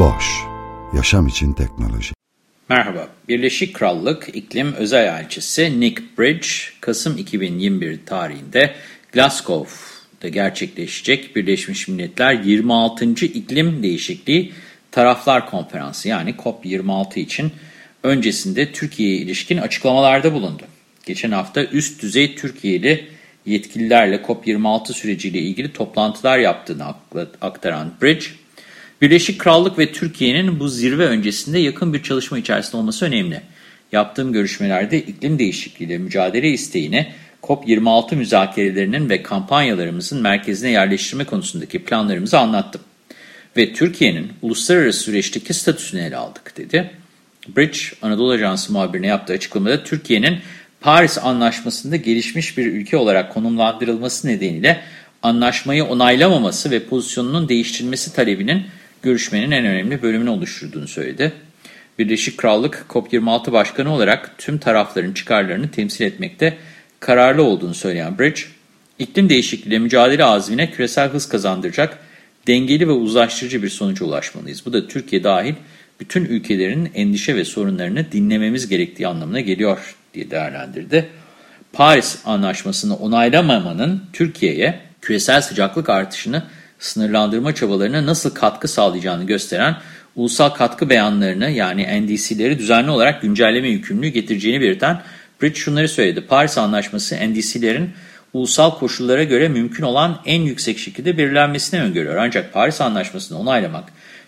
Boş, yaşam için teknoloji. Merhaba, Birleşik Krallık İklim Özel Elçisi Nick Bridge, Kasım 2021 tarihinde Glasgow'da gerçekleşecek Birleşmiş Milletler 26. İklim Değişikliği Taraflar Konferansı yani COP26 için öncesinde Türkiye'ye ilişkin açıklamalarda bulundu. Geçen hafta üst düzey Türkiye'li yetkililerle COP26 süreciyle ilgili toplantılar yaptığını aktaran Bridge, Birleşik Krallık ve Türkiye'nin bu zirve öncesinde yakın bir çalışma içerisinde olması önemli. Yaptığım görüşmelerde iklim değişikliğiyle mücadele isteğini COP26 müzakerelerinin ve kampanyalarımızın merkezine yerleştirme konusundaki planlarımızı anlattım. Ve Türkiye'nin uluslararası süreçteki statüsünü ele aldık dedi. Bridge, Anadolu Ajansı muhabirine yaptığı açıklamada Türkiye'nin Paris Anlaşması'nda gelişmiş bir ülke olarak konumlandırılması nedeniyle anlaşmayı onaylamaması ve pozisyonunun değiştirilmesi talebinin görüşmenin en önemli bölümünü oluşturduğunu söyledi. Birleşik Krallık COP26 Başkanı olarak tüm tarafların çıkarlarını temsil etmekte kararlı olduğunu söyleyen Bridge, iklim değişikliğiyle mücadele azmine küresel hız kazandıracak dengeli ve uzlaştırıcı bir sonuca ulaşmalıyız. Bu da Türkiye dahil bütün ülkelerin endişe ve sorunlarını dinlememiz gerektiği anlamına geliyor diye değerlendirdi. Paris Anlaşması'nı onaylamamanın Türkiye'ye küresel sıcaklık artışını sınırlandırma çabalarına nasıl katkı sağlayacağını gösteren ulusal katkı beyanlarını yani NDC'leri düzenli olarak güncelleme yükümlülüğü getireceğini belirten Bridge şunları söyledi. Paris Anlaşması NDC'lerin ulusal koşullara göre mümkün olan en yüksek şekilde belirlenmesini öngörüyor. Ancak Paris Anlaşması'nı onaylamak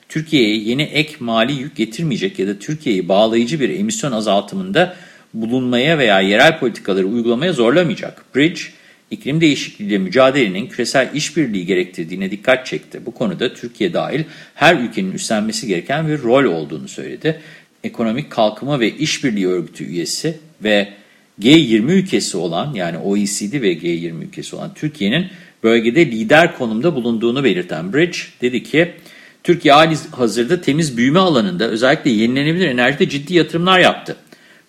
Türkiye'ye yeni ek mali yük getirmeyecek ya da Türkiye'yi bağlayıcı bir emisyon azaltımında bulunmaya veya yerel politikaları uygulamaya zorlamayacak. Bridge, iklim değişikliğiyle mücadelenin küresel işbirliği gerektirdiğine dikkat çekti. Bu konuda Türkiye dahil her ülkenin üstlenmesi gereken bir rol olduğunu söyledi. Ekonomik Kalkınma ve İşbirliği Örgütü üyesi ve G20 ülkesi olan yani OECD ve G20 ülkesi olan Türkiye'nin bölgede lider konumda bulunduğunu belirten Bridge dedi ki Türkiye hali hazırda temiz büyüme alanında özellikle yenilenebilir enerjide ciddi yatırımlar yaptı.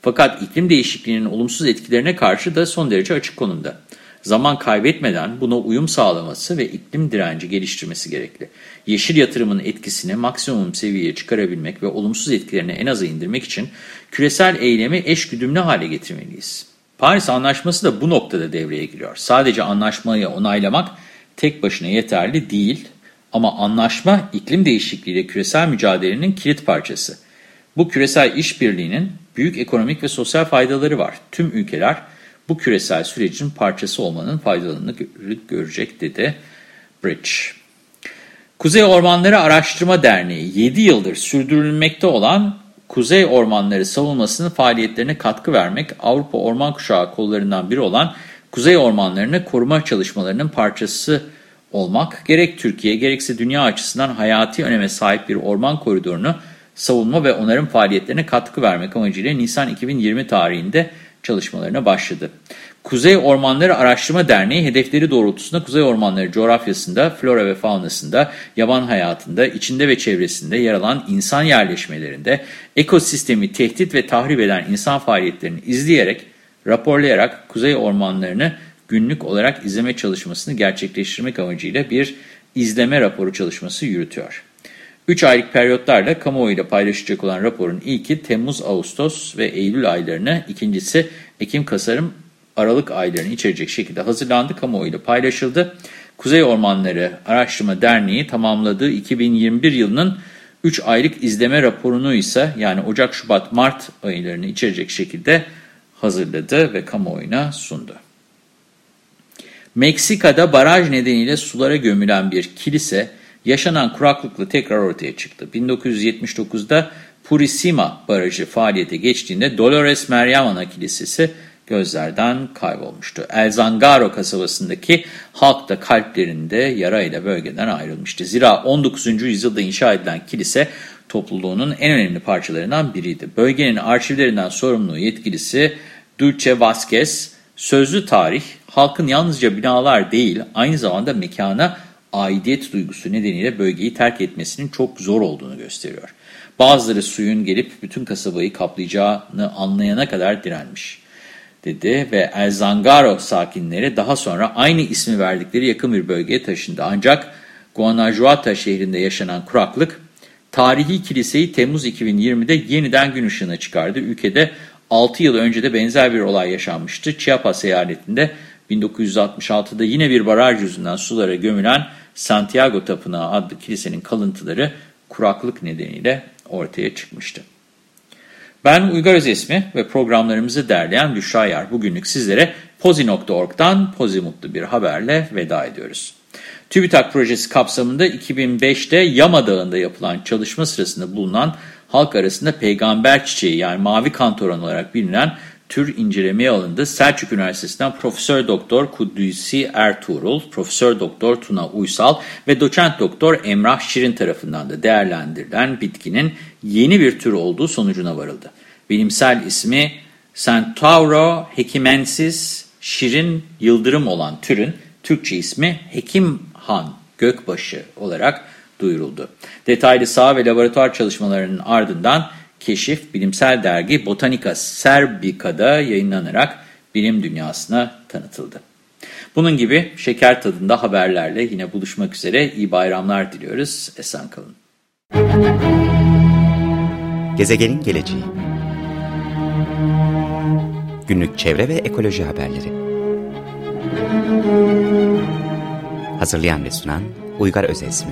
Fakat iklim değişikliğinin olumsuz etkilerine karşı da son derece açık konumda. Zaman kaybetmeden buna uyum sağlaması ve iklim direnci geliştirmesi gerekli. Yeşil yatırımın etkisini maksimum seviyeye çıkarabilmek ve olumsuz etkilerini en aza indirmek için küresel eylemi eşgüdümlü hale getirmeliyiz. Paris Anlaşması da bu noktada devreye giriyor. Sadece anlaşmayı onaylamak tek başına yeterli değil ama anlaşma iklim değişikliğiyle küresel mücadelenin kilit parçası. Bu küresel işbirliğinin büyük ekonomik ve sosyal faydaları var. Tüm ülkeler bu küresel sürecin parçası olmanın faydalarını görecek dedi Bridge. Kuzey Ormanları Araştırma Derneği 7 yıldır sürdürülmekte olan kuzey ormanları savunmasının faaliyetlerine katkı vermek Avrupa Orman Kuşağı kollarından biri olan kuzey ormanlarını koruma çalışmalarının parçası olmak gerek Türkiye gerekse dünya açısından hayati öneme sahip bir orman koridorunu savunma ve onarım faaliyetlerine katkı vermek amacıyla Nisan 2020 tarihinde çalışmalarına başladı. Kuzey Ormanları Araştırma Derneği hedefleri doğrultusunda kuzey ormanları coğrafyasında, flora ve faunasında, yaban hayatında, içinde ve çevresinde yer alan insan yerleşmelerinde ekosistemi tehdit ve tahrip eden insan faaliyetlerini izleyerek, raporlayarak kuzey ormanlarını günlük olarak izleme çalışmasını gerçekleştirmek amacıyla bir izleme raporu çalışması yürütüyor. 3 aylık periyotlarla kamuoyuyla paylaşacak olan raporun ilki Temmuz, Ağustos ve Eylül aylarını, ikincisi Ekim, Kasım, Aralık aylarını içerecek şekilde hazırlandı, kamuoyuyla paylaşıldı. Kuzey Ormanları Araştırma Derneği tamamladığı 2021 yılının 3 aylık izleme raporunu ise yani Ocak, Şubat, Mart aylarını içerecek şekilde hazırladı ve kamuoyuna sundu. Meksika'da baraj nedeniyle sulara gömülen bir kilise yaşanan kuraklıkla tekrar ortaya çıktı. 1979'da Purisima Barajı faaliyete geçtiğinde Dolores Meryem Ana Kilisesi gözlerden kaybolmuştu. El Zangaro kasabasındaki halk da kalplerinde yarayla bölgeden ayrılmıştı. Zira 19. yüzyılda inşa edilen kilise topluluğunun en önemli parçalarından biriydi. Bölgenin arşivlerinden sorumlu yetkilisi Dulce Vasquez, sözlü tarih halkın yalnızca binalar değil aynı zamanda mekana aidiyet duygusu nedeniyle bölgeyi terk etmesinin çok zor olduğunu gösteriyor. Bazıları suyun gelip bütün kasabayı kaplayacağını anlayana kadar direnmiş dedi ve El Zangaro sakinleri daha sonra aynı ismi verdikleri yakın bir bölgeye taşındı. Ancak Guanajuato şehrinde yaşanan kuraklık tarihi kiliseyi Temmuz 2020'de yeniden gün ışığına çıkardı. Ülkede 6 yıl önce de benzer bir olay yaşanmıştı. Chiapas eyaletinde 1966'da yine bir baraj yüzünden sulara gömülen Santiago Tapınağı adlı kilisenin kalıntıları kuraklık nedeniyle ortaya çıkmıştı. Ben Uygar Özesmi ve programlarımızı derleyen Büşra Yar. Bugünlük sizlere pozi.org'dan pozi mutlu bir haberle veda ediyoruz. TÜBİTAK projesi kapsamında 2005'te Yama Dağı'nda yapılan çalışma sırasında bulunan halk arasında peygamber çiçeği yani mavi kantoron olarak bilinen tür incelemeye alındı. Selçuk Üniversitesi'nden Profesör Doktor Kudüs'i Ertuğrul, Profesör Doktor Tuna Uysal ve Doçent Doktor Emrah Şirin tarafından da değerlendirilen bitkinin yeni bir tür olduğu sonucuna varıldı. Bilimsel ismi Centauro hekimensis şirin yıldırım olan türün Türkçe ismi Hekimhan gökbaşı olarak duyuruldu. Detaylı saha ve laboratuvar çalışmalarının ardından keşif bilimsel dergi Botanica Serbica'da yayınlanarak bilim dünyasına tanıtıldı. Bunun gibi şeker tadında haberlerle yine buluşmak üzere iyi bayramlar diliyoruz. Esen kalın. Gezegenin geleceği Günlük çevre ve ekoloji haberleri Hazırlayan ve sunan Uygar Özesmi